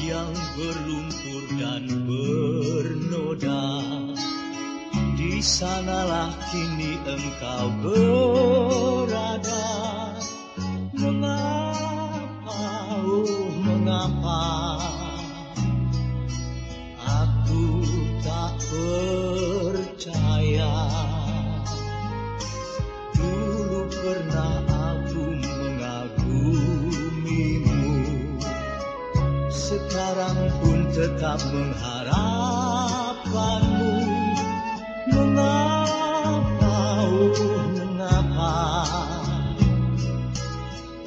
yang berlumpur dan bernoda. Di sanalah kini engkau berada Sekarang pun tetap mengharapkanmu. Mengapa, oh mengapa?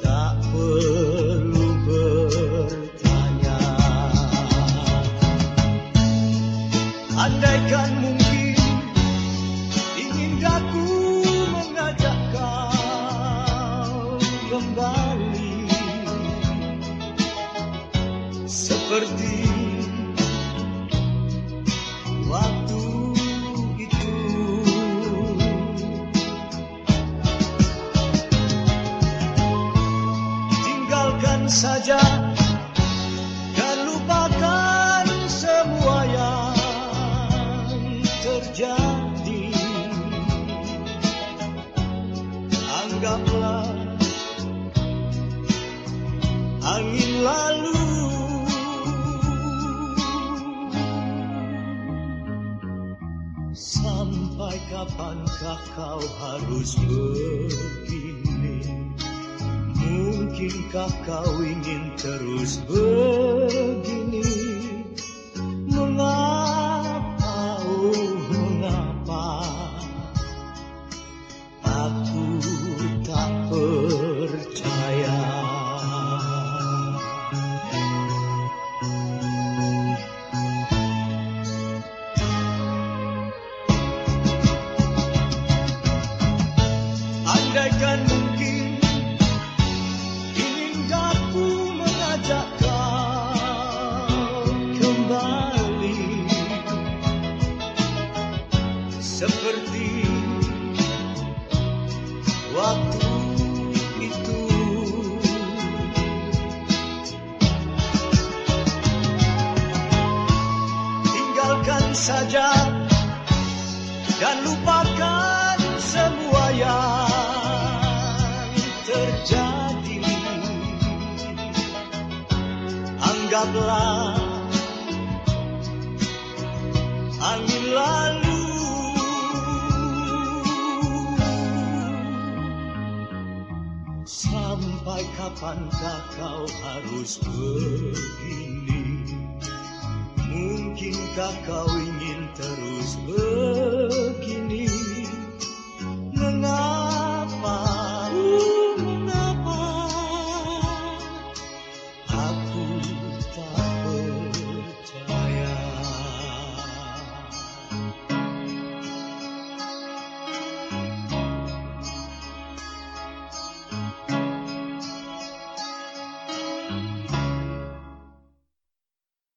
Tak perlu bertanya. Andaikan mungkin ingin aku mengajak kau kembali seperti waktu itu. Tinggalkan saja dan lupakan semua yang terjadi. Anggaplah angin lalu. Sampai kapankah kau harus begini? Mungkinkah kau ingin terus begini? Seperti waktu itu. Tinggalkan saja dan lupakan semua yang terjadi. Anggaplah Sampai kapankah kau harus begini? Mungkinkah kau ingin terus begini? Mengapa?